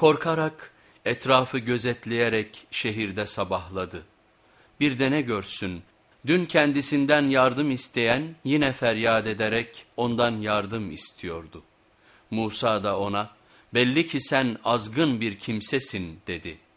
Korkarak, etrafı gözetleyerek şehirde sabahladı. Bir de ne görsün, dün kendisinden yardım isteyen yine feryat ederek ondan yardım istiyordu. Musa da ona, belli ki sen azgın bir kimsesin dedi.''